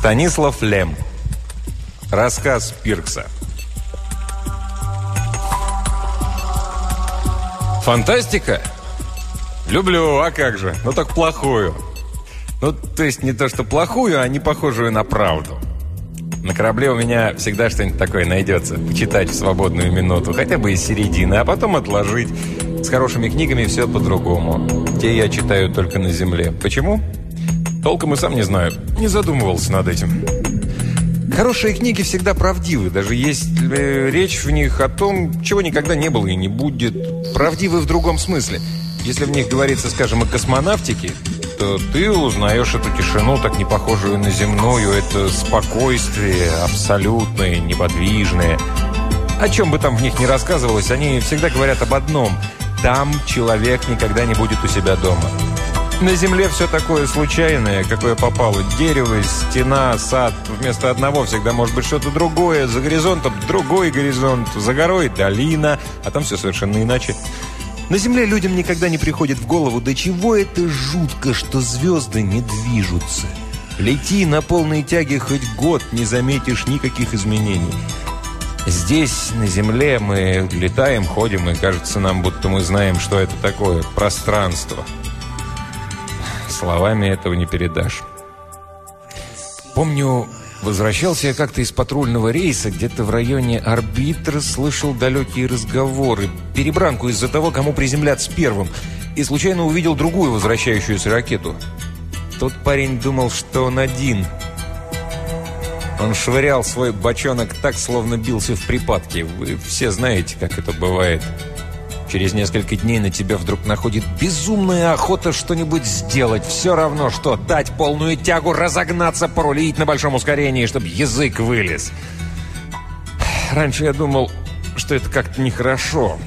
Станислав Лем. Рассказ Пиркса. Фантастика? Люблю, а как же? Ну так плохую. Ну, то есть не то, что плохую, а не похожую на правду. На корабле у меня всегда что-нибудь такое найдется. Почитать в свободную минуту, хотя бы из середины, а потом отложить. С хорошими книгами все по-другому. Те я читаю только на земле. Почему? Толком и сам не знаю. Не задумывался над этим. Хорошие книги всегда правдивы, даже есть э, речь в них о том, чего никогда не было и не будет. Правдивы в другом смысле. Если в них говорится, скажем, о космонавтике, то ты узнаешь эту тишину, так не похожую на земную, это спокойствие абсолютное, неподвижное. О чем бы там в них ни рассказывалось, они всегда говорят об одном – там человек никогда не будет у себя дома. На земле все такое случайное, какое попало. Дерево, стена, сад. Вместо одного всегда может быть что-то другое. За горизонтом другой горизонт. За горой долина. А там все совершенно иначе. На Земле людям никогда не приходит в голову, до чего это жутко, что звезды не движутся. Лети на полной тяге хоть год, не заметишь никаких изменений. Здесь, на Земле, мы летаем, ходим, и кажется нам, будто мы знаем, что это такое – пространство. Словами этого не передашь. Помню, возвращался я как-то из патрульного рейса, где-то в районе арбитра слышал далекие разговоры, перебранку из-за того, кому приземляться первым, и случайно увидел другую возвращающуюся ракету. Тот парень думал, что он один – он швырял свой бочонок так, словно бился в припадке. Вы все знаете, как это бывает. Через несколько дней на тебя вдруг находит безумная охота что-нибудь сделать. Все равно, что дать полную тягу, разогнаться, порулить на большом ускорении, чтобы язык вылез. Раньше я думал, что это как-то нехорошо.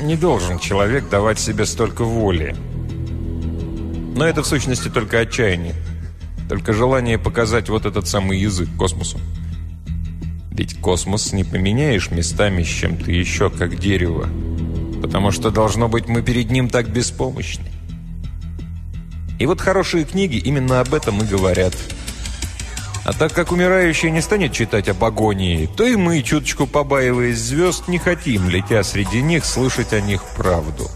Не должен человек давать себе столько воли. Но это в сущности только отчаяние. Только желание показать вот этот самый язык космосу. Ведь космос не поменяешь местами с чем-то еще, как дерево. Потому что, должно быть, мы перед ним так беспомощны. И вот хорошие книги именно об этом и говорят. А так как умирающий не станет читать об агонии, то и мы, чуточку побаиваясь звезд, не хотим, летя среди них, слышать о них правду.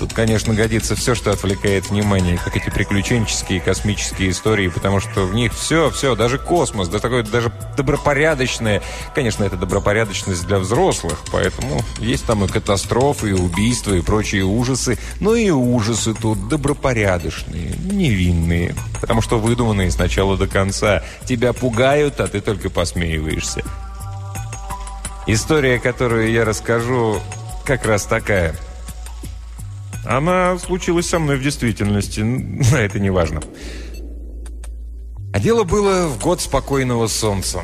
Тут, конечно, годится все, что отвлекает внимание, как эти приключенческие космические истории, потому что в них все, все, даже космос, да такое даже добропорядочное. Конечно, это добропорядочность для взрослых, поэтому есть там и катастрофы, и убийства, и прочие ужасы, но и ужасы тут добропорядочные, невинные, потому что выдуманные с начала до конца. Тебя пугают, а ты только посмеиваешься. История, которую я расскажу, как раз такая – она случилась со мной в действительности, но это не важно. А дело было в год спокойного солнца.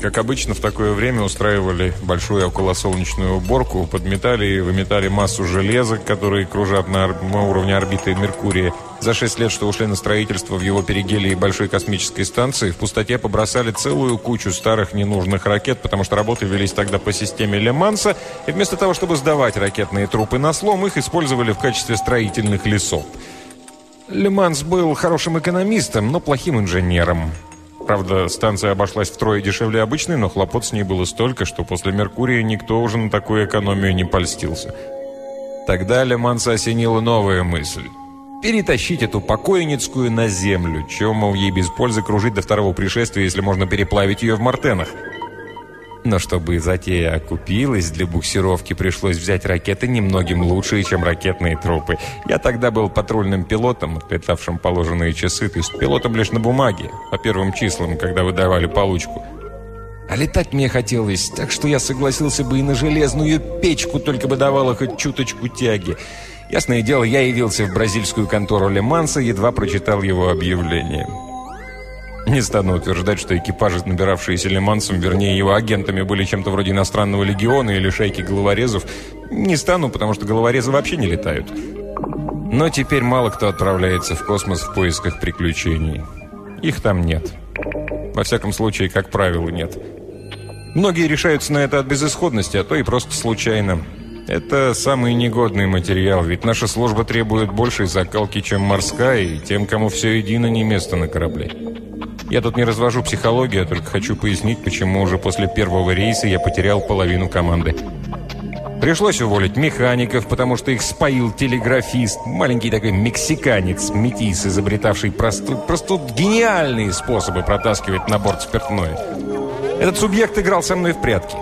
Как обычно, в такое время устраивали большую околосолнечную уборку, подметали и выметали массу железа, которые кружат на, на уровне орбиты Меркурия. За шесть лет, что ушли на строительство в его перигелии большой космической станции, в пустоте побросали целую кучу старых ненужных ракет, потому что работы велись тогда по системе Леманса, и вместо того, чтобы сдавать ракетные трупы на слом, их использовали в качестве строительных лесов. Леманс был хорошим экономистом, но плохим инженером. Правда, станция обошлась втрое дешевле обычной, но хлопот с ней было столько, что после Меркурия никто уже на такую экономию не польстился. Тогда Леманса осенила новая мысль. Перетащить эту покойницкую на землю, чем, мол, ей без пользы кружить до второго пришествия, если можно переплавить ее в Мартенах. Но чтобы затея окупилась, для буксировки пришлось взять ракеты немногим лучшие, чем ракетные трупы. Я тогда был патрульным пилотом, отлетавшим положенные часы, то есть пилотом лишь на бумаге, по первым числам, когда выдавали получку. А летать мне хотелось, так что я согласился бы и на железную печку, только бы давала хоть чуточку тяги. Ясное дело, я явился в бразильскую контору Леманса, едва прочитал его объявление. Не стану утверждать, что экипажи, набиравшиеся Лемансом, вернее его агентами, были чем-то вроде иностранного легиона или шайки головорезов. Не стану, потому что головорезы вообще не летают. Но теперь мало кто отправляется в космос в поисках приключений. Их там нет. Во всяком случае, как правило, нет. Многие решаются на это от безысходности, а то и просто случайно. Это самый негодный материал, ведь наша служба требует большей закалки, чем морская, и тем, кому все едино, не место на корабле. Я тут не развожу психологию, а только хочу пояснить, почему уже после первого рейса я потерял половину команды. Пришлось уволить механиков, потому что их споил телеграфист, маленький такой мексиканец, метис, изобретавший просто, просто гениальные способы протаскивать на борт спиртное. Этот субъект играл со мной в прятки.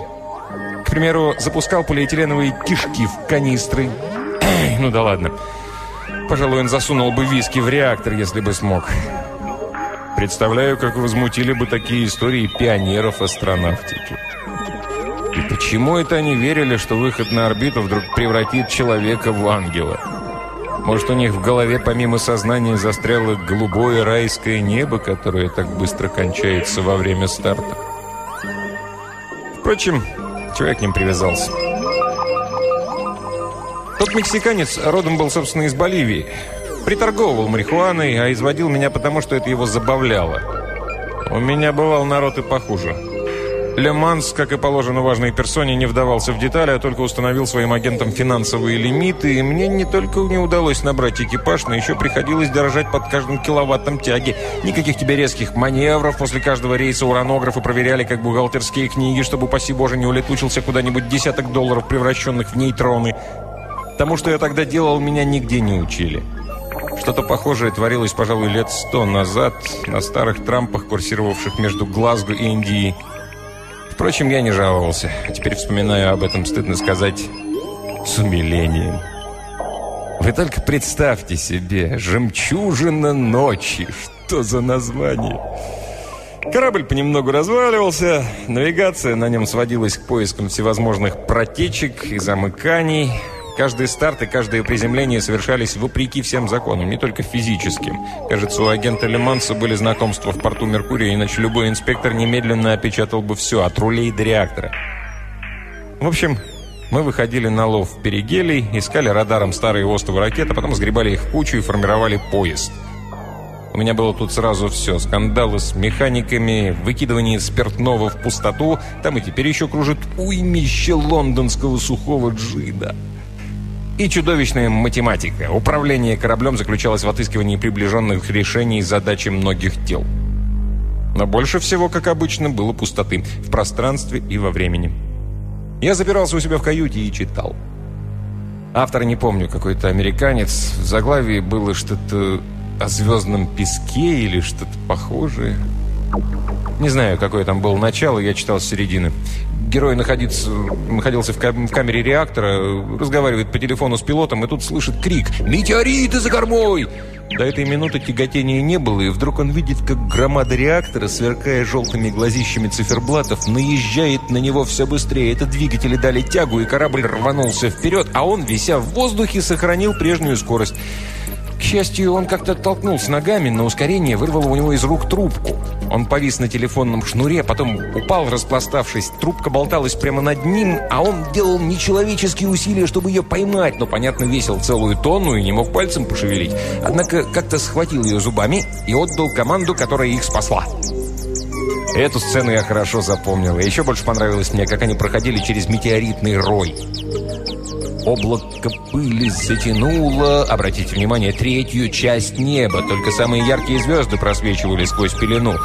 К примеру, запускал полиэтиленовые кишки в канистры. ну да ладно. Пожалуй, он засунул бы виски в реактор, если бы смог. Представляю, как возмутили бы такие истории пионеров астронавтики. И почему это они верили, что выход на орбиту вдруг превратит человека в ангела? Может, у них в голове помимо сознания застряло голубое райское небо, которое так быстро кончается во время старта? Впрочем, человек к ним привязался. Тот мексиканец родом был, собственно, из Боливии. Приторговывал марихуаной, а изводил меня потому, что это его забавляло. У меня бывал народ и похуже. Леманс, как и положено важной персоне, не вдавался в детали, а только установил своим агентам финансовые лимиты, и мне не только не удалось набрать экипаж, но еще приходилось дорожать под каждым киловаттом тяги. Никаких тебе резких маневров, после каждого рейса уранографы проверяли, как бухгалтерские книги, чтобы, упаси боже, не улетучился куда-нибудь десяток долларов, превращенных в нейтроны. Тому, что я тогда делал, меня нигде не учили. Что-то похожее творилось, пожалуй, лет сто назад на старых трампах, курсировавших между Глазго и Индией. Впрочем, я не жаловался. А теперь вспоминаю об этом, стыдно сказать, с умилением. Вы только представьте себе, «Жемчужина ночи». Что за название? Корабль понемногу разваливался, навигация на нем сводилась к поискам всевозможных протечек и замыканий – Каждый старт и каждое приземление совершались вопреки всем законам, не только физическим. Кажется, у агента Леманса были знакомства в порту Меркурия, иначе любой инспектор немедленно опечатал бы все, от рулей до реактора. В общем, мы выходили на лов перигелий, искали радаром старые остовы ракет, а потом сгребали их в кучу и формировали поезд. У меня было тут сразу все. Скандалы с механиками, выкидывание спиртного в пустоту. Там и теперь еще кружит уймище лондонского сухого джида. И чудовищная математика. Управление кораблем заключалось в отыскивании приближенных решений задачи многих тел. Но больше всего, как обычно, было пустоты в пространстве и во времени. Я запирался у себя в каюте и читал. Автор не помню, какой-то американец. В заглавии было что-то о звездном песке или что-то похожее. Не знаю, какое там было начало, я читал с середины. Герой находится, находился в, кам в камере реактора, разговаривает по телефону с пилотом, и тут слышит крик «Метеориты за кормой!» До этой минуты тяготения не было, и вдруг он видит, как громада реактора, сверкая желтыми глазищами циферблатов, наезжает на него все быстрее. Это двигатели дали тягу, и корабль рванулся вперед, а он, вися в воздухе, сохранил прежнюю скорость. К счастью, он как-то оттолкнулся ногами, на ускорение вырвало у него из рук трубку. Он повис на телефонном шнуре, потом упал, распластавшись. Трубка болталась прямо над ним, а он делал нечеловеческие усилия, чтобы ее поймать, но, понятно, весил целую тонну и не мог пальцем пошевелить. Однако как-то схватил ее зубами и отдал команду, которая их спасла. Эту сцену я хорошо запомнил. И еще больше понравилось мне, как они проходили через метеоритный рой. Облако пыли затянуло, обратите внимание, третью часть неба. Только самые яркие звезды просвечивали сквозь пелену.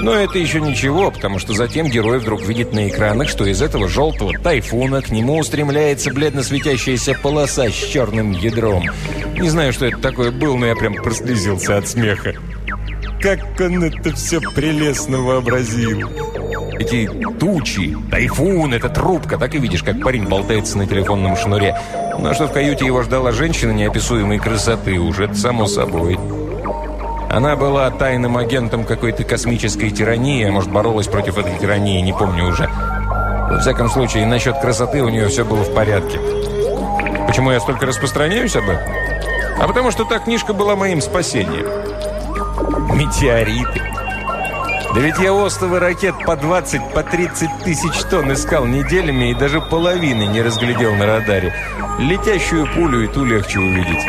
Но это еще ничего, потому что затем герой вдруг видит на экранах, что из этого желтого тайфуна к нему устремляется бледно светящаяся полоса с черным ядром. Не знаю, что это такое было, но я прям прослезился от смеха. Как он это все прелестно вообразил. Эти тучи, тайфун, эта трубка. Так и видишь, как парень болтается на телефонном шнуре. Ну а что в каюте его ждала женщина неописуемой красоты, уже само собой. Она была тайным агентом какой-то космической тирании, а может, боролась против этой тирании, не помню уже. Во всяком случае, насчет красоты у нее все было в порядке. Почему я столько распространяюсь об этом? А потому что та книжка была моим спасением. Метеориты. Да ведь я остовы ракет по 20, по 30 тысяч тонн искал неделями и даже половины не разглядел на радаре. Летящую пулю и ту легче увидеть.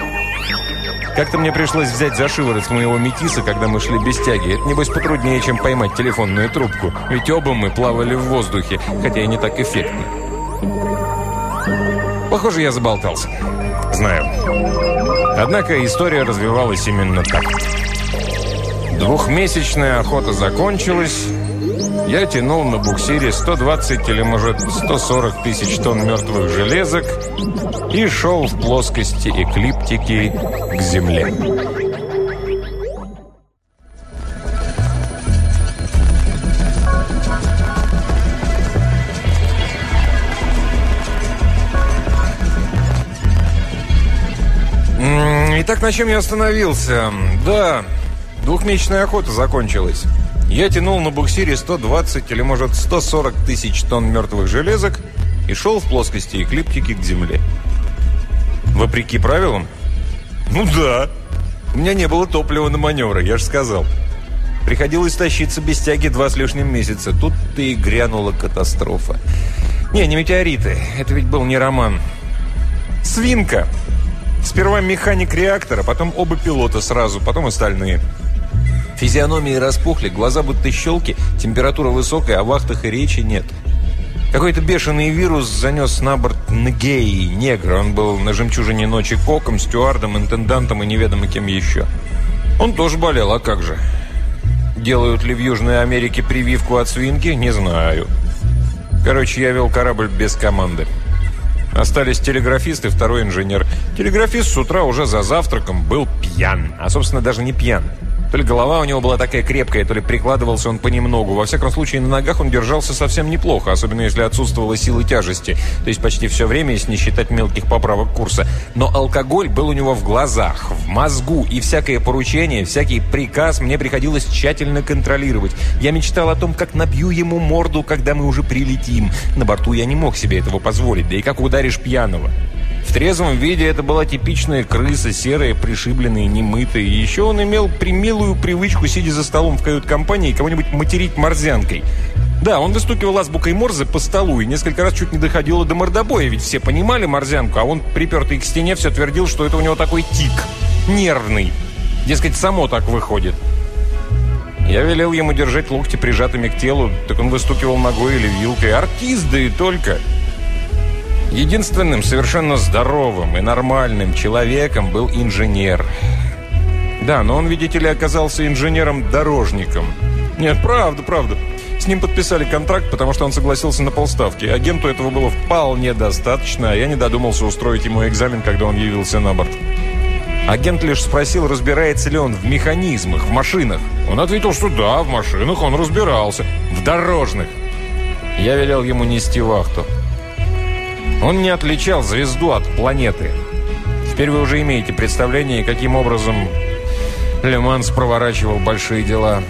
Как-то мне пришлось взять за шиворот моего метиса, когда мы шли без тяги. Это, небось, потруднее, чем поймать телефонную трубку. Ведь оба мы плавали в воздухе, хотя и не так эффектно. Похоже, я заболтался. Знаю. Однако история развивалась именно так. Двухмесячная охота закончилась. Я тянул на буксире 120 или, может, 140 тысяч тонн мертвых железок и шел в плоскости эклиптики к земле. Итак, на чем я остановился? Да, двухмесячная охота закончилась. Я тянул на буксире 120 или, может, 140 тысяч тонн мертвых железок и шел в плоскости эклиптики к земле. Вопреки правилам? Ну да. У меня не было топлива на маневры, я же сказал. Приходилось тащиться без тяги два с лишним месяца. Тут-то и грянула катастрофа. Не, не метеориты. Это ведь был не роман. Свинка. Сперва механик реактора, потом оба пилота сразу, потом остальные. Физиономии распухли, глаза будто щелки, температура высокая, о вахтах и речи нет. Какой-то бешеный вирус занес на борт Нгеи, негра. Он был на «Жемчужине ночи» коком, стюардом, интендантом и неведомо кем еще. Он тоже болел, а как же? Делают ли в Южной Америке прививку от свинки? Не знаю. Короче, я вел корабль без команды. Остались телеграфист и второй инженер. Телеграфист с утра уже за завтраком был пьян. А, собственно, даже не пьян. То ли голова у него была такая крепкая, то ли прикладывался он понемногу. Во всяком случае, на ногах он держался совсем неплохо, особенно если отсутствовала сила тяжести. То есть почти все время, если не считать мелких поправок курса. Но алкоголь был у него в глазах, в мозгу, и всякое поручение, всякий приказ мне приходилось тщательно контролировать. Я мечтал о том, как набью ему морду, когда мы уже прилетим. На борту я не мог себе этого позволить, да и как ударишь пьяного. В трезвом виде это была типичная крыса, серая, пришибленная, немытая. И еще он имел примилую привычку, сидя за столом в кают-компании, кого-нибудь материть морзянкой. Да, он выстукивал азбукой Морзе по столу и несколько раз чуть не доходило до мордобоя, ведь все понимали морзянку, а он, припертый к стене, все твердил, что это у него такой тик, нервный. Дескать, само так выходит. Я велел ему держать локти прижатыми к телу, так он выстукивал ногой или вилкой. Артист, да и только. Единственным совершенно здоровым и нормальным человеком был инженер. Да, но он, видите ли, оказался инженером-дорожником. Нет, правда, правда. С ним подписали контракт, потому что он согласился на полставки. Агенту этого было вполне достаточно, а я не додумался устроить ему экзамен, когда он явился на борт. Агент лишь спросил, разбирается ли он в механизмах, в машинах. Он ответил, что да, в машинах он разбирался. В дорожных. Я велел ему нести вахту. Он не отличал звезду от планеты. Теперь вы уже имеете представление, каким образом Леманс проворачивал большие дела.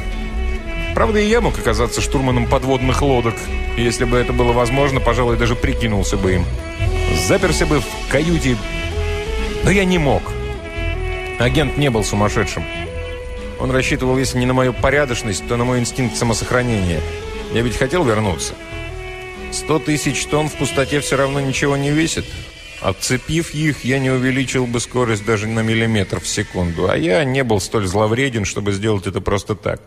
Правда, и я мог оказаться штурманом подводных лодок. если бы это было возможно, пожалуй, даже прикинулся бы им. Заперся бы в каюте. Но я не мог. Агент не был сумасшедшим. Он рассчитывал, если не на мою порядочность, то на мой инстинкт самосохранения. Я ведь хотел вернуться. Сто тысяч тонн в пустоте все равно ничего не весит. Отцепив их, я не увеличил бы скорость даже на миллиметр в секунду, а я не был столь зловреден, чтобы сделать это просто так.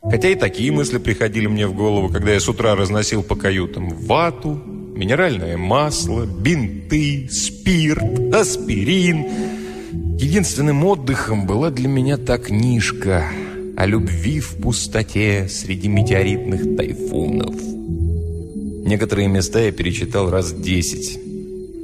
Хотя и такие мысли приходили мне в голову, когда я с утра разносил по каютам вату, минеральное масло, бинты, спирт, аспирин. Единственным отдыхом была для меня та книжка о любви в пустоте среди метеоритных тайфунов. Некоторые места я перечитал раз десять.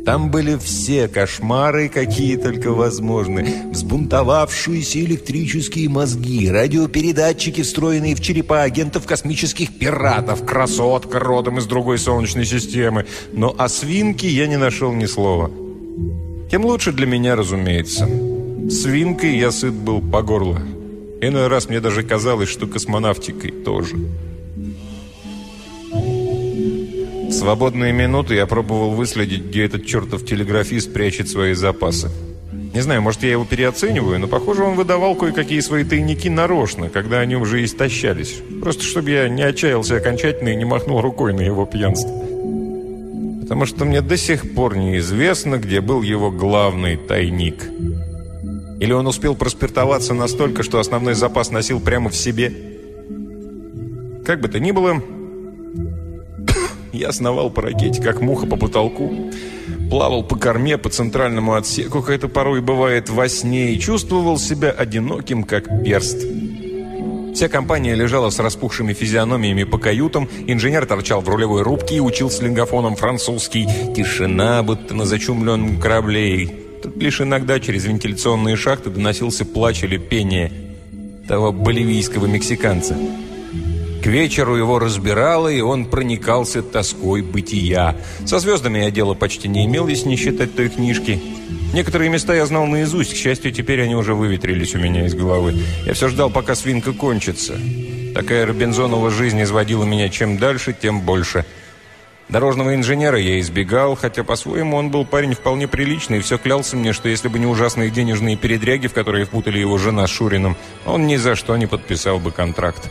Там были все кошмары, какие только возможны. Взбунтовавшиеся электрические мозги, радиопередатчики, встроенные в черепа агентов космических пиратов, красотка родом из другой солнечной системы. Но о свинке я не нашел ни слова. Тем лучше для меня, разумеется. Свинкой я сыт был по горло. Иной раз мне даже казалось, что космонавтикой тоже. В свободные минуты я пробовал выследить, где этот чертов телеграфист прячет свои запасы. Не знаю, может, я его переоцениваю, но, похоже, он выдавал кое-какие свои тайники нарочно, когда они уже истощались. Просто чтобы я не отчаялся окончательно и не махнул рукой на его пьянство. Потому что мне до сих пор неизвестно, где был его главный тайник. Или он успел проспиртоваться настолько, что основной запас носил прямо в себе. Как бы то ни было, Я сновал по ракете, как муха по потолку, плавал по корме, по центральному отсеку, как это порой бывает во сне, и чувствовал себя одиноким, как перст. Вся компания лежала с распухшими физиономиями по каютам, инженер торчал в рулевой рубке и учил с лингофоном французский. Тишина, будто на зачумленном корабле. Тут лишь иногда через вентиляционные шахты доносился плач или пение того боливийского мексиканца. К вечеру его разбирало, и он проникался тоской бытия. Со звездами я дела почти не имел, если не считать той книжки. Некоторые места я знал наизусть, к счастью, теперь они уже выветрились у меня из головы. Я все ждал, пока свинка кончится. Такая Робинзонова жизнь изводила меня чем дальше, тем больше. Дорожного инженера я избегал, хотя по-своему он был парень вполне приличный и все клялся мне, что если бы не ужасные денежные передряги, в которые впутали его жена с Шурином, он ни за что не подписал бы контракт.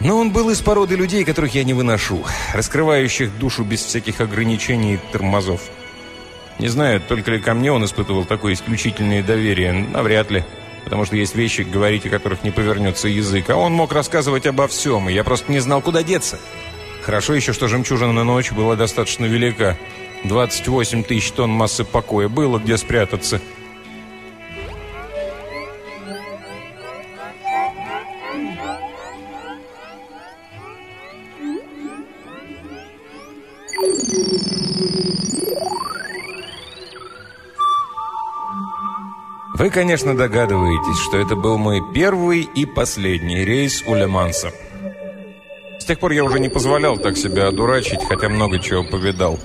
Но он был из породы людей, которых я не выношу, раскрывающих душу без всяких ограничений и тормозов. Не знаю, только ли ко мне он испытывал такое исключительное доверие, навряд ли, потому что есть вещи, говорить о которых не повернется язык, а он мог рассказывать обо всем, и я просто не знал, куда деться. Хорошо еще, что жемчужина на ночь была достаточно велика. 28 тысяч тонн массы покоя было где спрятаться – Вы, конечно, догадываетесь, что это был мой первый и последний рейс у Леманса. С тех пор я уже не позволял так себя одурачить, хотя много чего повидал.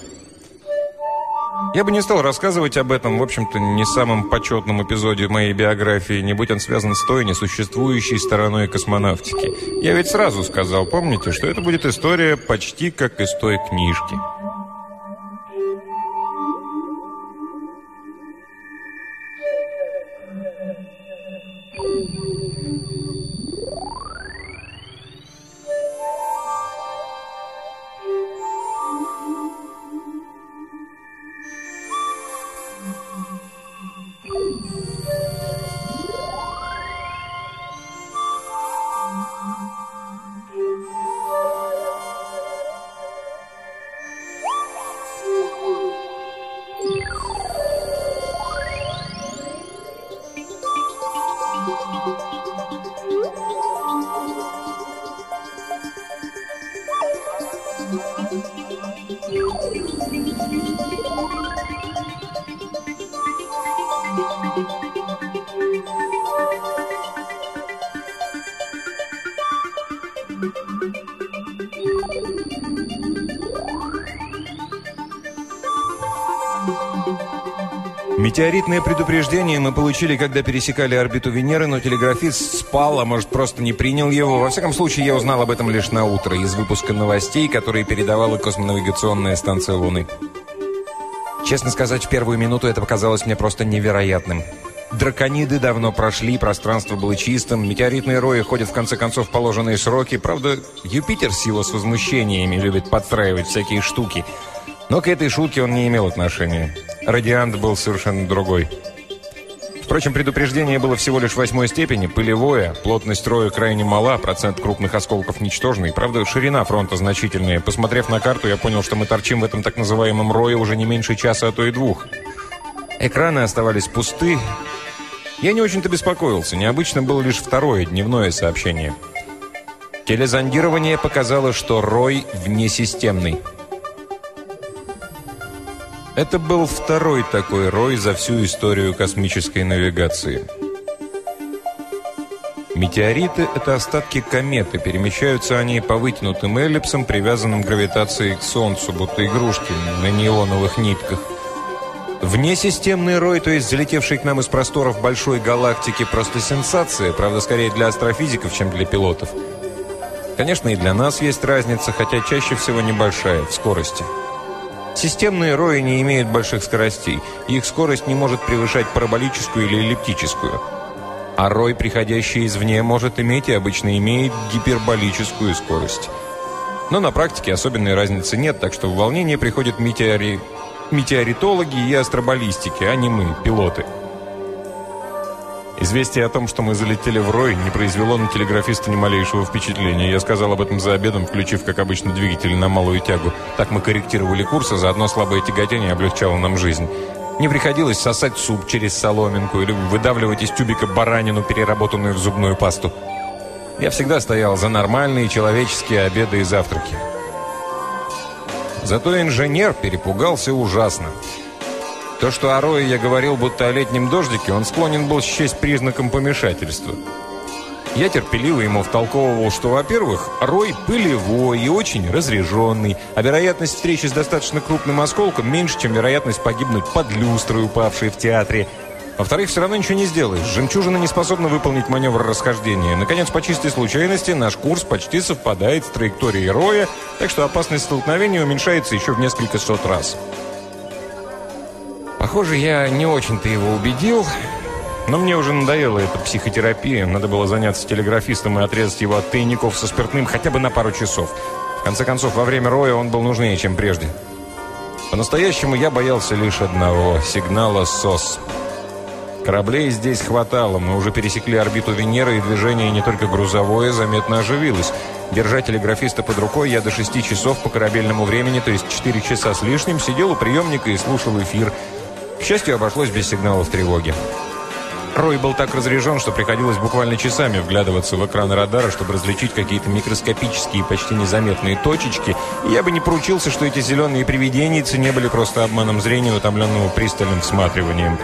Я бы не стал рассказывать об этом, в общем-то, не самом почетном эпизоде моей биографии, не будь он связан с той несуществующей стороной космонавтики. Я ведь сразу сказал, помните, что это будет история почти как из той книжки. Метеоритное предупреждение мы получили, когда пересекали орбиту Венеры, но телеграфист спал, а может просто не принял его. Во всяком случае, я узнал об этом лишь на утро из выпуска новостей, которые передавала космонавигационная станция Луны. Честно сказать, в первую минуту это показалось мне просто невероятным. Дракониды давно прошли, пространство было чистым, метеоритные рои ходят в конце концов положенные сроки. Правда, Юпитер с его с возмущениями любит подстраивать всякие штуки. Но к этой шутке он не имел отношения. Радиант был совершенно другой. Впрочем, предупреждение было всего лишь восьмой степени, пылевое, плотность роя крайне мала, процент крупных осколков ничтожный. Правда, ширина фронта значительная. Посмотрев на карту, я понял, что мы торчим в этом так называемом рое уже не меньше часа, а то и двух. Экраны оставались пусты. Я не очень-то беспокоился. Необычно было лишь второе, дневное сообщение. Телезондирование показало, что рой внесистемный. Это был второй такой рой за всю историю космической навигации. Метеориты – это остатки кометы. Перемещаются они по вытянутым эллипсам, привязанным гравитацией к Солнцу, будто игрушки на нейлоновых нитках. Внесистемный рой, то есть залетевший к нам из просторов большой галактики, просто сенсация, правда, скорее для астрофизиков, чем для пилотов. Конечно, и для нас есть разница, хотя чаще всего небольшая, в скорости. Системные рои не имеют больших скоростей. Их скорость не может превышать параболическую или эллиптическую. А рой, приходящий извне, может иметь и обычно имеет гиперболическую скорость. Но на практике особенной разницы нет, так что в волнение приходят метеори... метеоритологи и астробаллистики, а не мы, пилоты. Известие о том, что мы залетели в рой, не произвело на телеграфиста ни малейшего впечатления. Я сказал об этом за обедом, включив, как обычно, двигатель на малую тягу. Так мы корректировали курс, а заодно слабое тяготение облегчало нам жизнь. Не приходилось сосать суп через соломинку или выдавливать из тюбика баранину, переработанную в зубную пасту. Я всегда стоял за нормальные человеческие обеды и завтраки. Зато инженер перепугался ужасно. То, что о Рое я говорил, будто о летнем дождике, он склонен был счесть признаком помешательства. Я терпеливо ему втолковывал, что, во-первых, Рой пылевой и очень разряженный, а вероятность встречи с достаточно крупным осколком меньше, чем вероятность погибнуть под люстрой, упавшей в театре. Во-вторых, все равно ничего не сделаешь. Жемчужина не способна выполнить маневр расхождения. Наконец, по чистой случайности, наш курс почти совпадает с траекторией Роя, так что опасность столкновения уменьшается еще в несколько сот раз. Похоже, я не очень-то его убедил, но мне уже надоела эта психотерапия. Надо было заняться телеграфистом и отрезать его от тайников со спиртным хотя бы на пару часов. В конце концов, во время роя он был нужнее, чем прежде. По-настоящему я боялся лишь одного – сигнала СОС. Кораблей здесь хватало. Мы уже пересекли орбиту Венеры, и движение не только грузовое заметно оживилось. Держа телеграфиста под рукой, я до 6 часов по корабельному времени, то есть 4 часа с лишним, сидел у приемника и слушал эфир – к счастью, обошлось без сигналов тревоги. Рой был так разряжен, что приходилось буквально часами вглядываться в экраны радара, чтобы различить какие-то микроскопические, почти незаметные точечки, и я бы не поручился, что эти зеленые привиденийцы не были просто обманом зрения, утомленного пристальным всматриванием.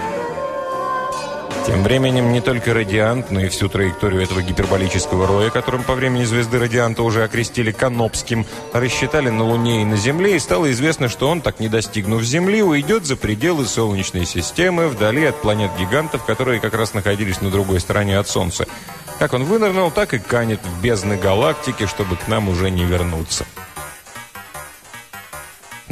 Тем временем не только радиант, но и всю траекторию этого гиперболического роя, которым по времени звезды радианта уже окрестили Канопским, рассчитали на Луне и на Земле, и стало известно, что он, так не достигнув Земли, уйдет за пределы Солнечной системы, вдали от планет-гигантов, которые как раз находились на другой стороне от Солнца. Как он вынырнул, так и канет в бездны галактики, чтобы к нам уже не вернуться.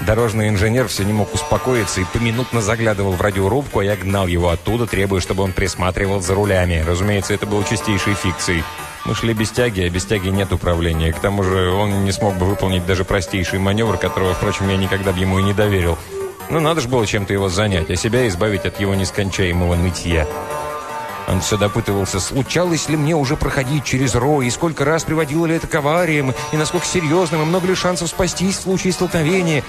Дорожный инженер все не мог успокоиться и поминутно заглядывал в радиорубку, а я гнал его оттуда, требуя, чтобы он присматривал за рулями. Разумеется, это было чистейшей фикцией. Мы шли без тяги, а без тяги нет управления. К тому же он не смог бы выполнить даже простейший маневр, которого, впрочем, я никогда бы ему и не доверил. Ну, надо же было чем-то его занять, а себя избавить от его нескончаемого нытья. Он все допытывался, случалось ли мне уже проходить через Рой, и сколько раз приводило ли это к авариям, и насколько серьезным, и много ли шансов спастись в случае столкновения.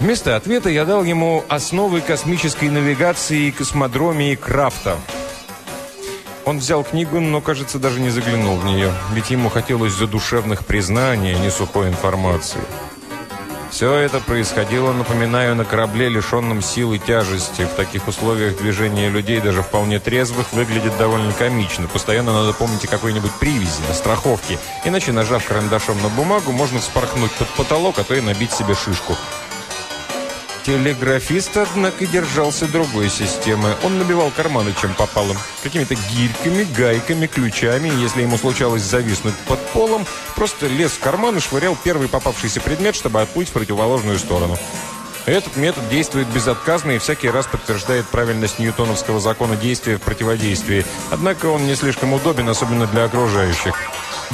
Вместо ответа я дал ему основы космической навигации и Крафта. Он взял книгу, но, кажется, даже не заглянул в нее, ведь ему хотелось задушевных признаний, а не сухой информации. Все это происходило, напоминаю, на корабле, лишенном силы тяжести. В таких условиях движения людей, даже вполне трезвых, выглядит довольно комично. Постоянно надо помнить о какой-нибудь привязи, о страховке. Иначе, нажав карандашом на бумагу, можно вспорхнуть под потолок, а то и набить себе шишку. Телеграфист, однако, держался другой системы. Он набивал карманы, чем попало. Какими-то гирьками, гайками, ключами. Если ему случалось зависнуть под полом, просто лез в карман и швырял первый попавшийся предмет, чтобы отплыть в противоположную сторону. Этот метод действует безотказно и всякий раз подтверждает правильность ньютоновского закона действия в противодействии. Однако он не слишком удобен, особенно для окружающих.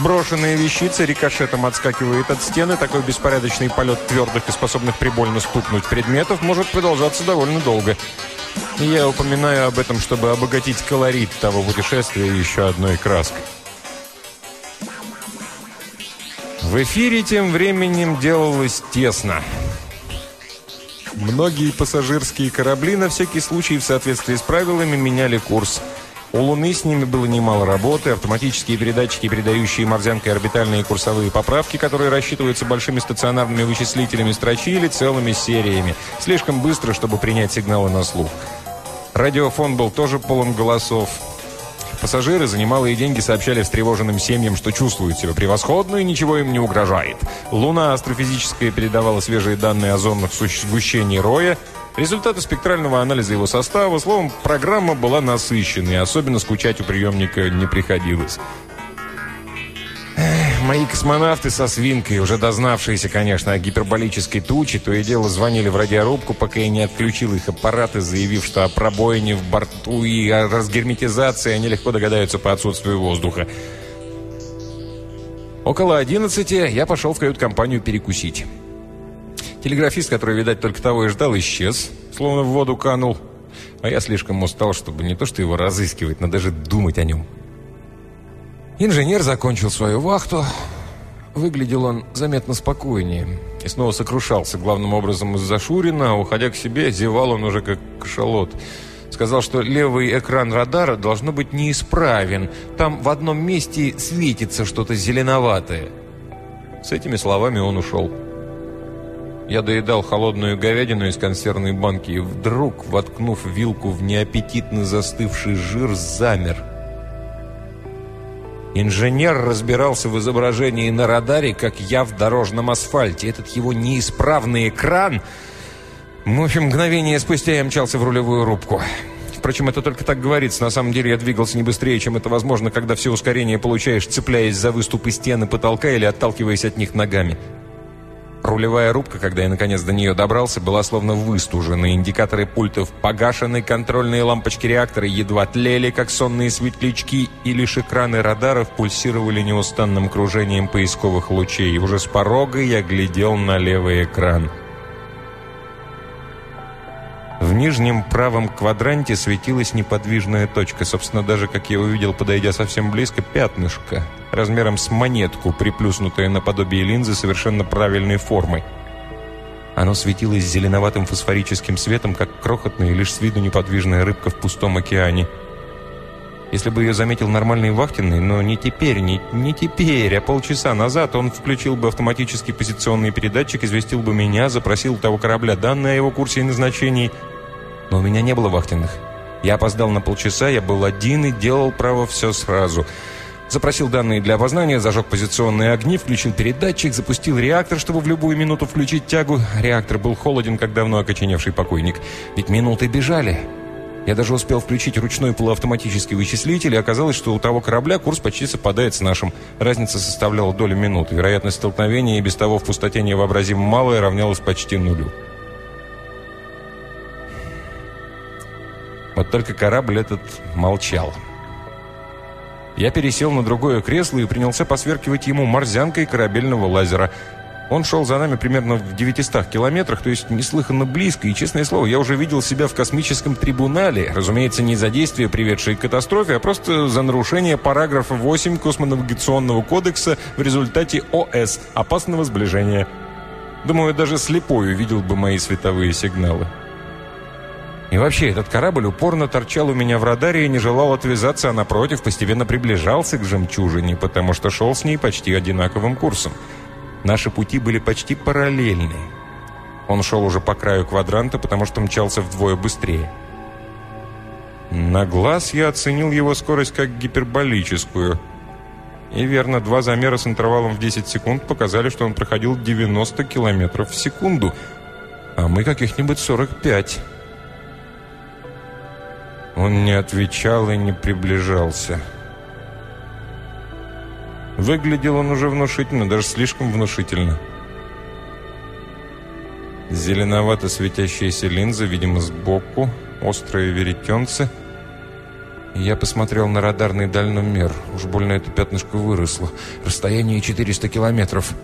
Брошенная вещица рикошетом отскакивает от стены. Такой беспорядочный полет твердых и способных прибольно стукнуть предметов может продолжаться довольно долго. я упоминаю об этом, чтобы обогатить колорит того путешествия еще одной краской. В эфире тем временем делалось тесно. Многие пассажирские корабли на всякий случай в соответствии с правилами меняли курс – у Луны с ними было немало работы, автоматические передатчики, передающие морзянкой орбитальные курсовые поправки, которые рассчитываются большими стационарными вычислителями, строчили целыми сериями, слишком быстро, чтобы принять сигналы на слух. Радиофон был тоже полон голосов. Пассажиры за немалые деньги сообщали встревоженным семьям, что чувствуют себя превосходно и ничего им не угрожает. Луна астрофизическая передавала свежие данные о зонах сгущения роя, Результаты спектрального анализа его состава, словом, программа была насыщенной, особенно скучать у приемника не приходилось. Мои космонавты со свинкой, уже дознавшиеся, конечно, о гиперболической туче, то и дело звонили в радиорубку, пока я не отключил их аппараты, заявив, что о пробоине в борту и о разгерметизации они легко догадаются по отсутствию воздуха. Около 11 я пошел в кают-компанию перекусить. Телеграфист, который, видать, только того и ждал, исчез, словно в воду канул. а я слишком устал, чтобы не то что его разыскивать, но даже думать о нем. Инженер закончил свою вахту. Выглядел он заметно спокойнее и снова сокрушался, главным образом из-за Шурина, а уходя к себе, зевал он уже как кашалот. Сказал, что левый экран радара должно быть неисправен. Там в одном месте светится что-то зеленоватое. С этими словами он ушел. Я доедал холодную говядину из консервной банки и вдруг, воткнув вилку в неаппетитно застывший жир, замер. Инженер разбирался в изображении на радаре, как я в дорожном асфальте. Этот его неисправный экран... В общем, мгновение спустя я мчался в рулевую рубку. Впрочем, это только так говорится. На самом деле я двигался не быстрее, чем это возможно, когда все ускорение получаешь, цепляясь за выступы стены потолка или отталкиваясь от них ногами. Рулевая рубка, когда я наконец до нее добрался, была словно выстужена. Индикаторы пультов погашены, контрольные лампочки реактора едва тлели, как сонные светлячки, и лишь экраны радаров пульсировали неустанным кружением поисковых лучей. Уже с порога я глядел на левый экран. В нижнем правом квадранте светилась неподвижная точка. Собственно, даже, как я увидел, подойдя совсем близко, пятнышко, размером с монетку, приплюснутое наподобие линзы совершенно правильной формой. Оно светилось зеленоватым фосфорическим светом, как крохотная, лишь с виду неподвижная рыбка в пустом океане. Если бы ее заметил нормальный вахтенный, но не теперь, не, не теперь, а полчаса назад, он включил бы автоматический позиционный передатчик, известил бы меня, запросил у того корабля данные о его курсе и назначении. Но у меня не было вахтенных. Я опоздал на полчаса, я был один и делал право все сразу. Запросил данные для опознания, зажег позиционные огни, включил передатчик, запустил реактор, чтобы в любую минуту включить тягу. Реактор был холоден, как давно окоченевший покойник. Ведь минуты бежали. Я даже успел включить ручной полуавтоматический вычислитель, и оказалось, что у того корабля курс почти совпадает с нашим. Разница составляла долю минут. Вероятность столкновения и без того в пустоте невообразимо малая равнялась почти нулю. Вот только корабль этот молчал. Я пересел на другое кресло и принялся посверкивать ему морзянкой корабельного лазера – он шел за нами примерно в 900 километрах, то есть неслыханно близко, и, честное слово, я уже видел себя в космическом трибунале, разумеется, не за действия, приведшие к катастрофе, а просто за нарушение параграфа 8 Космонавигационного кодекса в результате ОС – опасного сближения. Думаю, даже слепой увидел бы мои световые сигналы. И вообще, этот корабль упорно торчал у меня в радаре и не желал отвязаться, а напротив, постепенно приближался к жемчужине, потому что шел с ней почти одинаковым курсом – Наши пути были почти параллельны. Он шел уже по краю квадранта, потому что мчался вдвое быстрее. На глаз я оценил его скорость как гиперболическую. И верно, два замера с интервалом в 10 секунд показали, что он проходил 90 километров в секунду, а мы каких-нибудь 45. Он не отвечал и не приближался. Выглядел он уже внушительно, даже слишком внушительно. Зеленовато светящаяся линза, видимо, сбоку, острые веретенцы. Я посмотрел на радарный дальномер. Уж больно это пятнышко выросло. Расстояние 400 километров.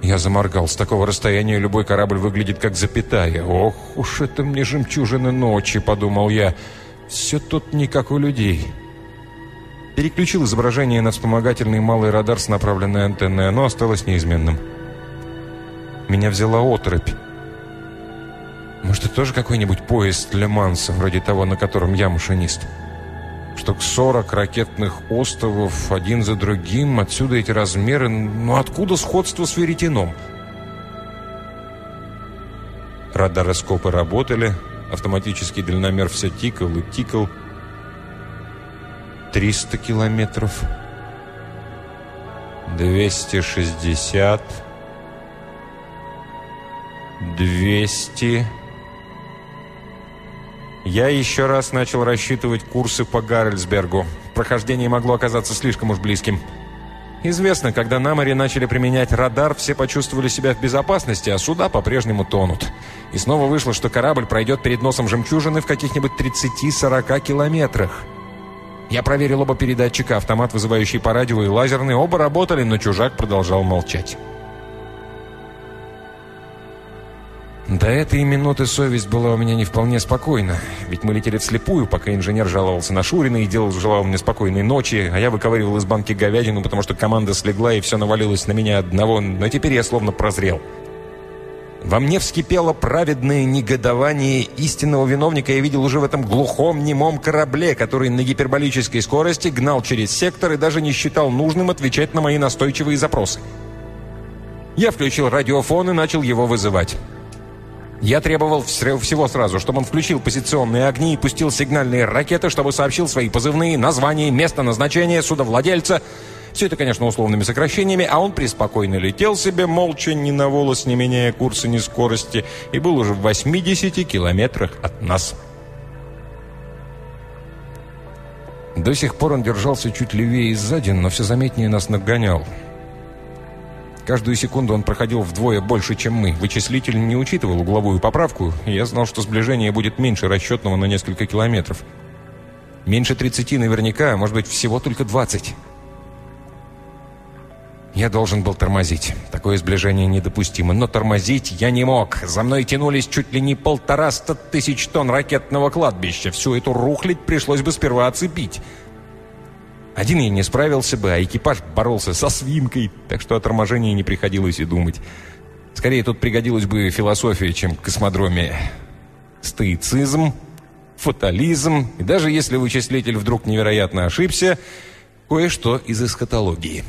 Я заморгал. С такого расстояния любой корабль выглядит как запятая. «Ох уж это мне жемчужины ночи», — подумал я. «Все тут не как у людей». Переключил изображение на вспомогательный малый радар с направленной антенной. Оно осталось неизменным. Меня взяла отрыбь. Может, это тоже какой-нибудь поезд для Манса, вроде того, на котором я машинист? Штук 40 ракетных островов, один за другим, отсюда эти размеры. Но откуда сходство с веретеном? Радароскопы работали, автоматический дальномер все тикал и тикал. 300 километров, 260, 200. Я еще раз начал рассчитывать курсы по Гаррельсбергу. Прохождение могло оказаться слишком уж близким. Известно, когда на море начали применять радар, все почувствовали себя в безопасности, а суда по-прежнему тонут. И снова вышло, что корабль пройдет перед носом жемчужины в каких-нибудь 30-40 километрах. Я проверил оба передатчика, автомат, вызывающий по радио, и лазерный. Оба работали, но чужак продолжал молчать. До этой минуты совесть была у меня не вполне спокойна. Ведь мы летели вслепую, пока инженер жаловался на Шурина и делал, желал мне спокойной ночи, а я выковыривал из банки говядину, потому что команда слегла и все навалилось на меня одного, но теперь я словно прозрел. Во мне вскипело праведное негодование истинного виновника я видел уже в этом глухом, немом корабле, который на гиперболической скорости гнал через сектор и даже не считал нужным отвечать на мои настойчивые запросы. Я включил радиофон и начал его вызывать. Я требовал всего сразу, чтобы он включил позиционные огни и пустил сигнальные ракеты, чтобы сообщил свои позывные, названия, место назначения, судовладельца. Все это, конечно, условными сокращениями, а он преспокойно летел себе, молча, ни на волос, не меняя курса, ни скорости, и был уже в 80 километрах от нас. До сих пор он держался чуть левее и сзади, но все заметнее нас нагонял. Каждую секунду он проходил вдвое больше, чем мы. Вычислитель не учитывал угловую поправку, и я знал, что сближение будет меньше расчетного на несколько километров. Меньше 30 наверняка, а может быть всего только 20. Я должен был тормозить. Такое сближение недопустимо. Но тормозить я не мог. За мной тянулись чуть ли не полтораста тысяч тонн ракетного кладбища. Всю эту рухлядь пришлось бы сперва оцепить. Один я не справился бы, а экипаж боролся со свинкой, так что о торможении не приходилось и думать. Скорее, тут пригодилась бы философия, чем космодроме. Стоицизм, фатализм, и даже если вычислитель вдруг невероятно ошибся, кое-что из эсхатологии.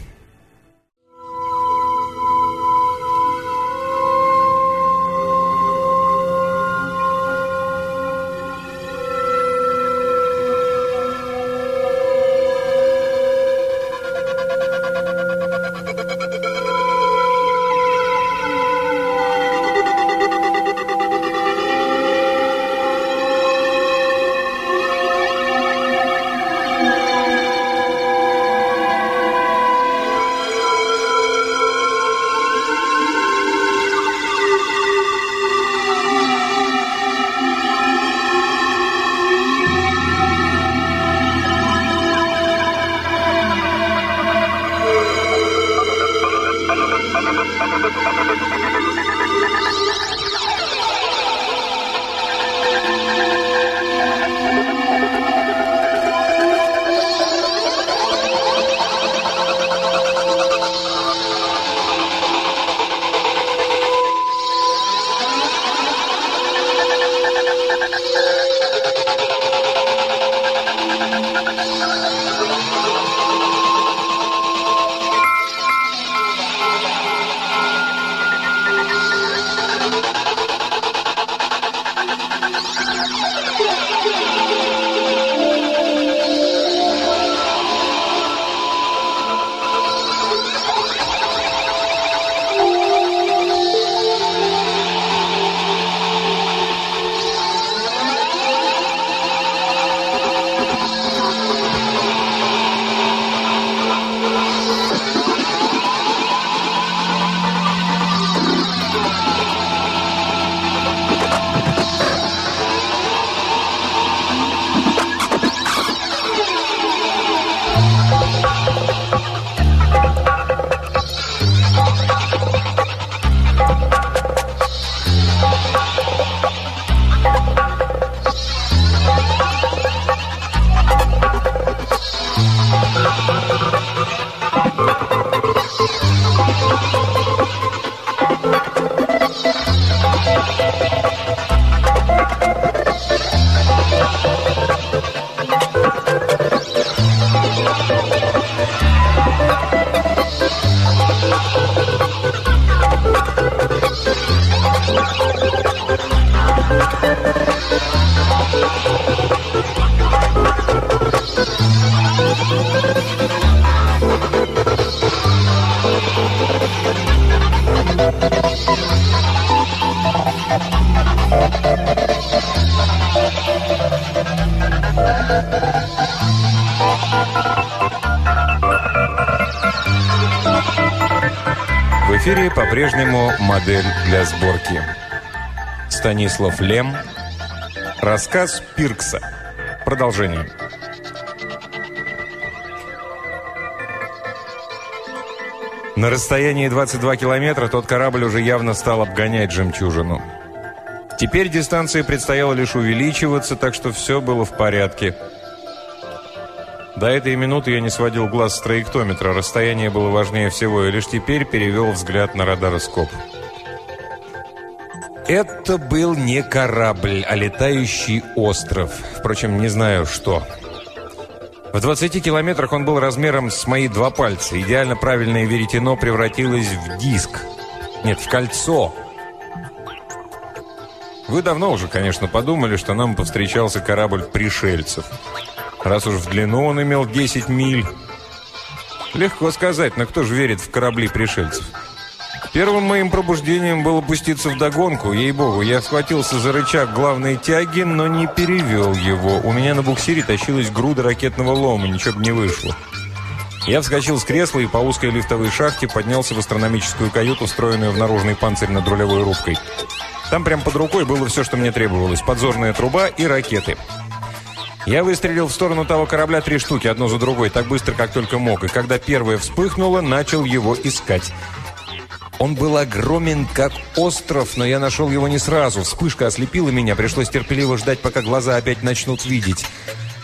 По-прежнему модель для сборки. Станислав Лем. Рассказ Пиркса. Продолжение. На расстоянии 22 километра тот корабль уже явно стал обгонять «Жемчужину». Теперь дистанции предстояло лишь увеличиваться, так что все было в порядке. До этой минуты я не сводил глаз с траектометра, расстояние было важнее всего, и лишь теперь перевел взгляд на радароскоп. Это был не корабль, а летающий остров. Впрочем, не знаю что. В 20 километрах он был размером с мои два пальца. Идеально правильное веретено превратилось в диск. Нет, в кольцо. Вы давно уже, конечно, подумали, что нам повстречался корабль пришельцев. Раз уж в длину он имел 10 миль. Легко сказать, но кто же верит в корабли пришельцев? Первым моим пробуждением было пуститься в догонку. Ей-богу, я схватился за рычаг главной тяги, но не перевел его. У меня на буксире тащилась груда ракетного лома, ничего бы не вышло. Я вскочил с кресла и по узкой лифтовой шахте поднялся в астрономическую каюту, встроенную в наружный панцирь над рулевой рубкой. Там прямо под рукой было все, что мне требовалось. Подзорная труба и ракеты. Я выстрелил в сторону того корабля три штуки, одну за другой, так быстро, как только мог. И когда первая вспыхнула, начал его искать. Он был огромен, как остров, но я нашел его не сразу. Вспышка ослепила меня, пришлось терпеливо ждать, пока глаза опять начнут видеть.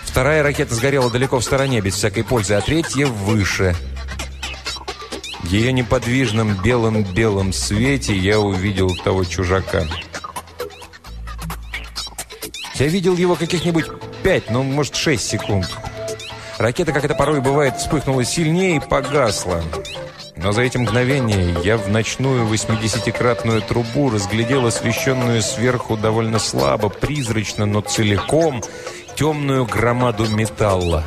Вторая ракета сгорела далеко в стороне, без всякой пользы, а третья выше. В ее неподвижном белом-белом свете я увидел того чужака. Я видел его каких-нибудь пять, ну, может, шесть секунд. Ракета, как это порой бывает, вспыхнула сильнее и погасла. Но за эти мгновения я в ночную 80-кратную трубу разглядел освещенную сверху довольно слабо, призрачно, но целиком темную громаду металла.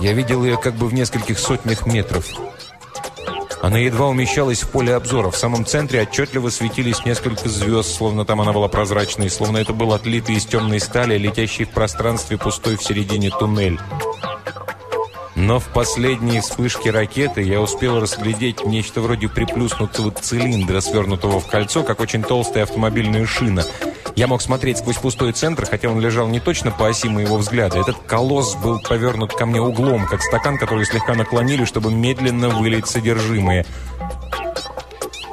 Я видел ее как бы в нескольких сотнях метров. Она едва умещалась в поле обзора. В самом центре отчетливо светились несколько звезд, словно там она была прозрачной, словно это был отлитый из темной стали, летящий в пространстве пустой в середине туннель. Но в последней вспышке ракеты я успел разглядеть нечто вроде приплюснутого цилиндра, свернутого в кольцо, как очень толстая автомобильная шина. Я мог смотреть сквозь пустой центр, хотя он лежал не точно по оси моего взгляда. Этот колосс был повернут ко мне углом, как стакан, который слегка наклонили, чтобы медленно вылить содержимое.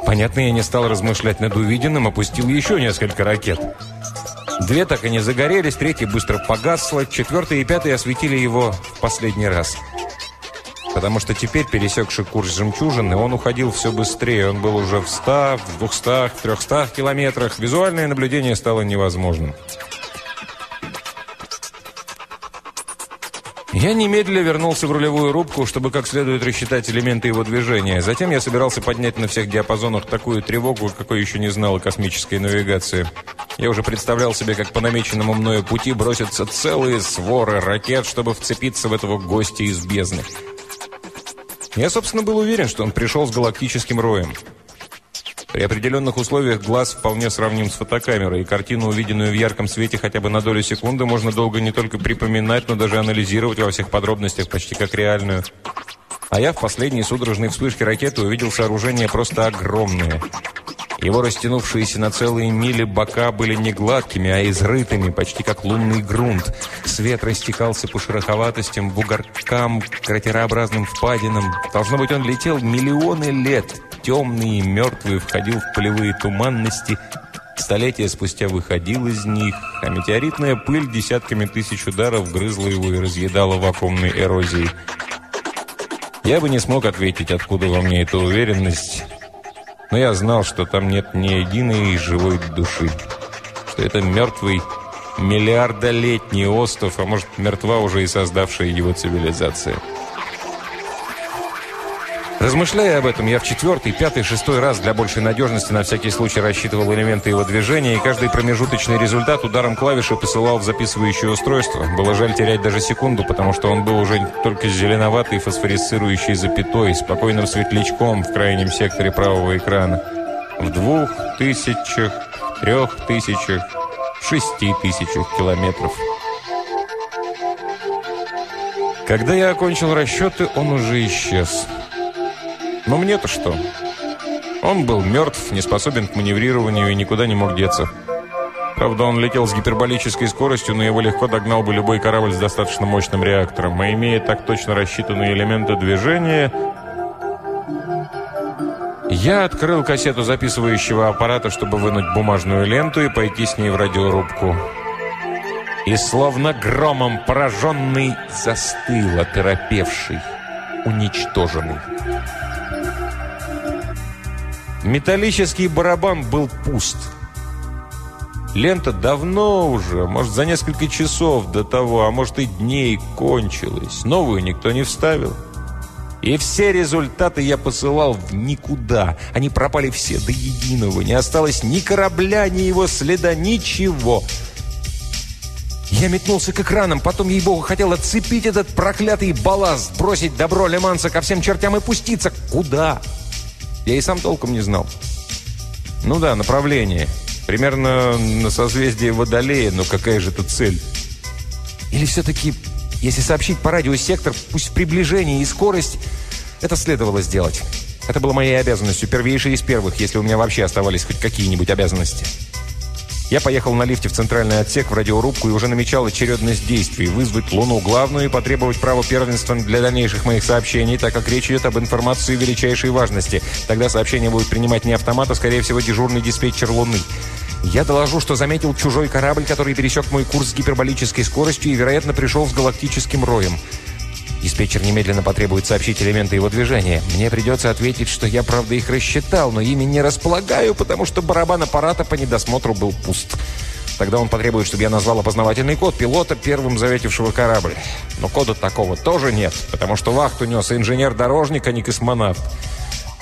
Понятно, я не стал размышлять над увиденным, опустил еще несколько ракет. Две так и не загорелись, третья быстро погасла, четвертая и пятая осветили его в последний раз – потому что теперь, пересекший курс жемчужины, он уходил все быстрее. Он был уже в 100, в 200, в 300 километрах. Визуальное наблюдение стало невозможным. Я немедленно вернулся в рулевую рубку, чтобы как следует рассчитать элементы его движения. Затем я собирался поднять на всех диапазонах такую тревогу, какой еще не знала космической навигации. Я уже представлял себе, как по намеченному мною пути бросятся целые своры ракет, чтобы вцепиться в этого гостя из бездны. Я, собственно, был уверен, что он пришел с галактическим роем. При определенных условиях глаз вполне сравним с фотокамерой, и картину, увиденную в ярком свете хотя бы на долю секунды, можно долго не только припоминать, но даже анализировать во всех подробностях, почти как реальную. А я в последней судорожной вспышке ракеты увидел сооружение просто огромное. Его растянувшиеся на целые мили бока были не гладкими, а изрытыми, почти как лунный грунт. Свет растекался по шероховатостям, бугоркам, кратерообразным впадинам. Должно быть, он летел миллионы лет. Темный и мертвый входил в полевые туманности, столетия спустя выходил из них, а метеоритная пыль десятками тысяч ударов грызла его и разъедала вакуумной эрозией. Я бы не смог ответить, откуда во мне эта уверенность, но я знал, что там нет ни единой живой души, что это мертвый миллиардолетний остров, а может, мертва уже и создавшая его цивилизация. Размышляя об этом, я в четвертый, пятый, шестой раз для большей надежности на всякий случай рассчитывал элементы его движения, и каждый промежуточный результат ударом клавиши посылал в записывающее устройство. Было жаль терять даже секунду, потому что он был уже только зеленоватый, фосфорицирующий запятой, спокойным светлячком в крайнем секторе правого экрана. В двух тысячах, трех тысячах, шести тысячах километров. Когда я окончил расчеты, он уже исчез. Но мне-то что? Он был мертв, не способен к маневрированию и никуда не мог деться. Правда, он летел с гиперболической скоростью, но его легко догнал бы любой корабль с достаточно мощным реактором. А имея так точно рассчитанные элементы движения... Я открыл кассету записывающего аппарата, чтобы вынуть бумажную ленту и пойти с ней в радиорубку. И словно громом пораженный застыл, оторопевший, уничтоженный. Металлический барабан был пуст. Лента давно уже, может, за несколько часов до того, а может и дней кончилась. Новую никто не вставил. И все результаты я посылал в никуда. Они пропали все до единого. Не осталось ни корабля, ни его следа, ничего. Я метнулся к экранам, потом, ей-богу, хотел отцепить этот проклятый балласт, бросить добро Леманса ко всем чертям и пуститься. Куда? Я и сам толком не знал. Ну да, направление. Примерно на созвездие Водолея, но какая же это цель? Или все-таки если сообщить по радио сектор, пусть в приближении и скорость, это следовало сделать. Это было моей обязанностью, первейшей из первых, если у меня вообще оставались хоть какие-нибудь обязанности. Я поехал на лифте в центральный отсек в радиорубку и уже намечал очередность действий, вызвать Луну главную и потребовать право первенства для дальнейших моих сообщений, так как речь идет об информации величайшей важности. Тогда сообщение будет принимать не автомат, а, скорее всего, дежурный диспетчер Луны. Я доложу, что заметил чужой корабль, который пересек мой курс с гиперболической скоростью и, вероятно, пришел с галактическим роем. Диспетчер немедленно потребует сообщить элементы его движения. Мне придется ответить, что я, правда, их рассчитал, но ими не располагаю, потому что барабан аппарата по недосмотру был пуст. Тогда он потребует, чтобы я назвал опознавательный код пилота, первым заветившего корабль. Но кода такого тоже нет, потому что вахту нес инженер-дорожник, а не космонавт.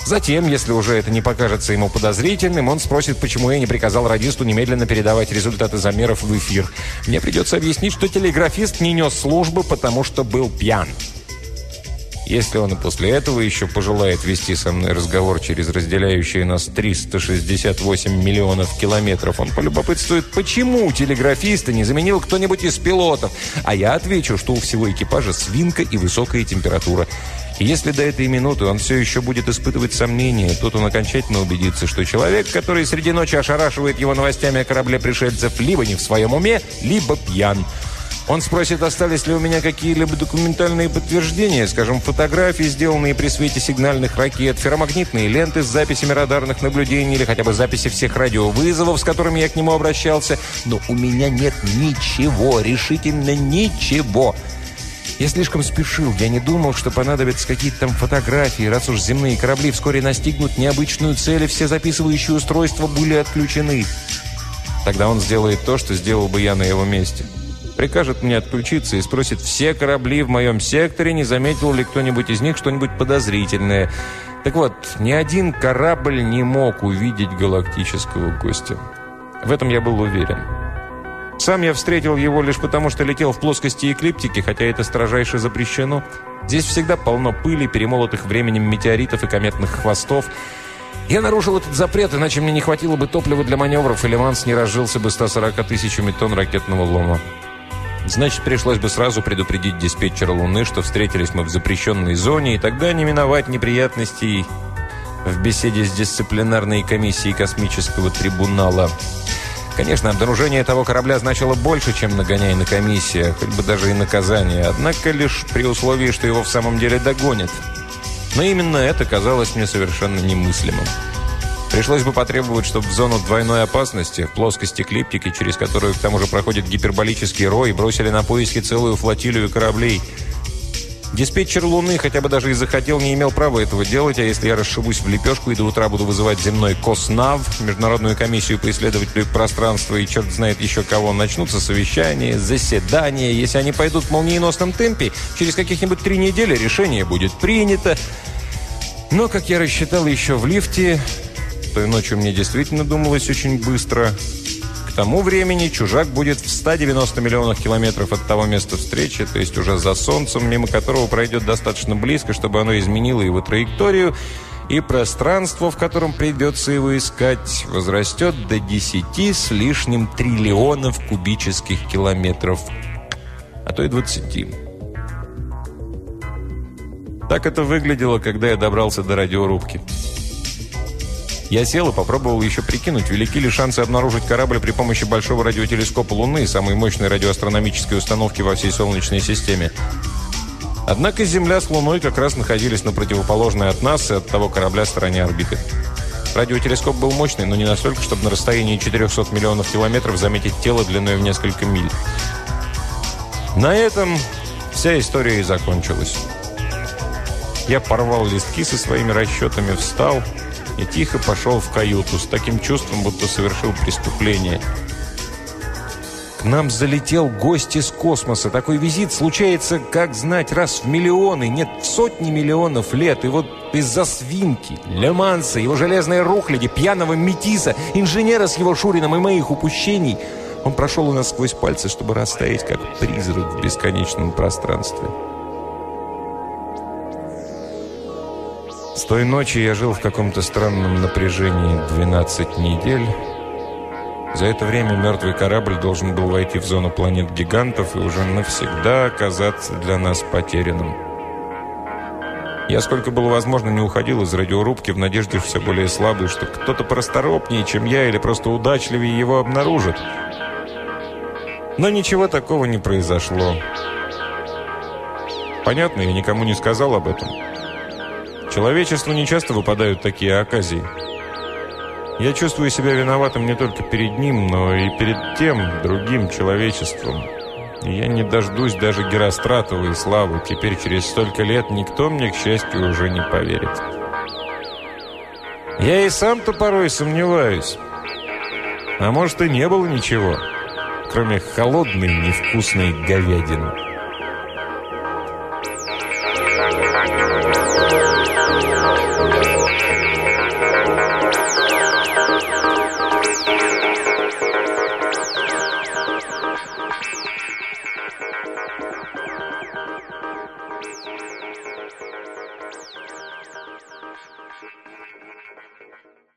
Затем, если уже это не покажется ему подозрительным, он спросит, почему я не приказал радисту немедленно передавать результаты замеров в эфир. Мне придется объяснить, что телеграфист не нес службы, потому что был пьян. Если он и после этого еще пожелает вести со мной разговор через разделяющие нас 368 миллионов километров, он полюбопытствует, почему телеграфиста не заменил кто-нибудь из пилотов. А я отвечу, что у всего экипажа свинка и высокая температура. И если до этой минуты он все еще будет испытывать сомнения, тут он окончательно убедится, что человек, который среди ночи ошарашивает его новостями о корабле пришельцев, либо не в своем уме, либо пьян. Он спросит, остались ли у меня какие-либо документальные подтверждения, скажем, фотографии, сделанные при свете сигнальных ракет, ферромагнитные ленты с записями радарных наблюдений или хотя бы записи всех радиовызовов, с которыми я к нему обращался. Но у меня нет ничего, решительно ничего. Я слишком спешил. Я не думал, что понадобятся какие-то там фотографии, раз уж земные корабли вскоре настигнут необычную цель, и все записывающие устройства были отключены. Тогда он сделает то, что сделал бы я на его месте. Прикажет мне отключиться и спросит все корабли в моем секторе, не заметил ли кто-нибудь из них что-нибудь подозрительное. Так вот, ни один корабль не мог увидеть галактического гостя. В этом я был уверен. Сам я встретил его лишь потому, что летел в плоскости эклиптики, хотя это строжайше запрещено. Здесь всегда полно пыли, перемолотых временем метеоритов и кометных хвостов. Я нарушил этот запрет, иначе мне не хватило бы топлива для маневров, и Лиманс не разжился бы 140 тысячами тонн ракетного лома. Значит, пришлось бы сразу предупредить диспетчера Луны, что встретились мы в запрещенной зоне, и тогда не миновать неприятностей в беседе с дисциплинарной комиссией космического трибунала. Конечно, обнаружение того корабля значило больше, чем нагоняй на комиссия, хоть бы даже и наказание, однако лишь при условии, что его в самом деле догонят. Но именно это казалось мне совершенно немыслимым. Пришлось бы потребовать, чтобы в зону двойной опасности, в плоскости клиптики, через которую к тому же проходит гиперболический рой, бросили на поиски целую флотилию кораблей – Диспетчер Луны хотя бы даже и захотел, не имел права этого делать, а если я расшибусь в лепешку и до утра буду вызывать земной КОСНАВ, Международную комиссию по исследователю пространства и черт знает еще кого, начнутся совещания, заседания. Если они пойдут в молниеносном темпе, через каких-нибудь три недели решение будет принято. Но, как я рассчитал еще в лифте, той ночью мне действительно думалось очень быстро – тому времени чужак будет в 190 миллионах километров от того места встречи, то есть уже за Солнцем, мимо которого пройдет достаточно близко, чтобы оно изменило его траекторию, и пространство, в котором придется его искать, возрастет до 10 с лишним триллионов кубических километров, а то и 20. Так это выглядело, когда я добрался до радиорубки. Я сел и попробовал еще прикинуть, велики ли шансы обнаружить корабль при помощи большого радиотелескопа Луны, самой мощной радиоастрономической установки во всей Солнечной системе. Однако Земля с Луной как раз находились на противоположной от нас и от того корабля стороне орбиты. Радиотелескоп был мощный, но не настолько, чтобы на расстоянии 400 миллионов километров заметить тело длиной в несколько миль. На этом вся история и закончилась. Я порвал листки со своими расчетами, встал и тихо пошел в каюту с таким чувством, будто совершил преступление – нам залетел гость из космоса. Такой визит случается, как знать, раз в миллионы, нет, в сотни миллионов лет. И вот из-за свинки, Леманса, его железной рухляди, пьяного метиса, инженера с его Шурином и моих упущений, он прошел у нас сквозь пальцы, чтобы растаять, как призрак в бесконечном пространстве. С той ночи я жил в каком-то странном напряжении 12 недель, за это время мертвый корабль должен был войти в зону планет-гигантов и уже навсегда оказаться для нас потерянным. Я, сколько было возможно, не уходил из радиорубки в надежде все более слабый, что кто-то порасторопнее, чем я, или просто удачливее его обнаружит. Но ничего такого не произошло. Понятно, я никому не сказал об этом. Человечеству не часто выпадают такие оказии. Я чувствую себя виноватым не только перед ним, но и перед тем, другим человечеством. Я не дождусь даже Геростратовой славы. Теперь, через столько лет, никто мне, к счастью, уже не поверит. Я и сам-то порой сомневаюсь. А может, и не было ничего, кроме холодной, невкусной говядины.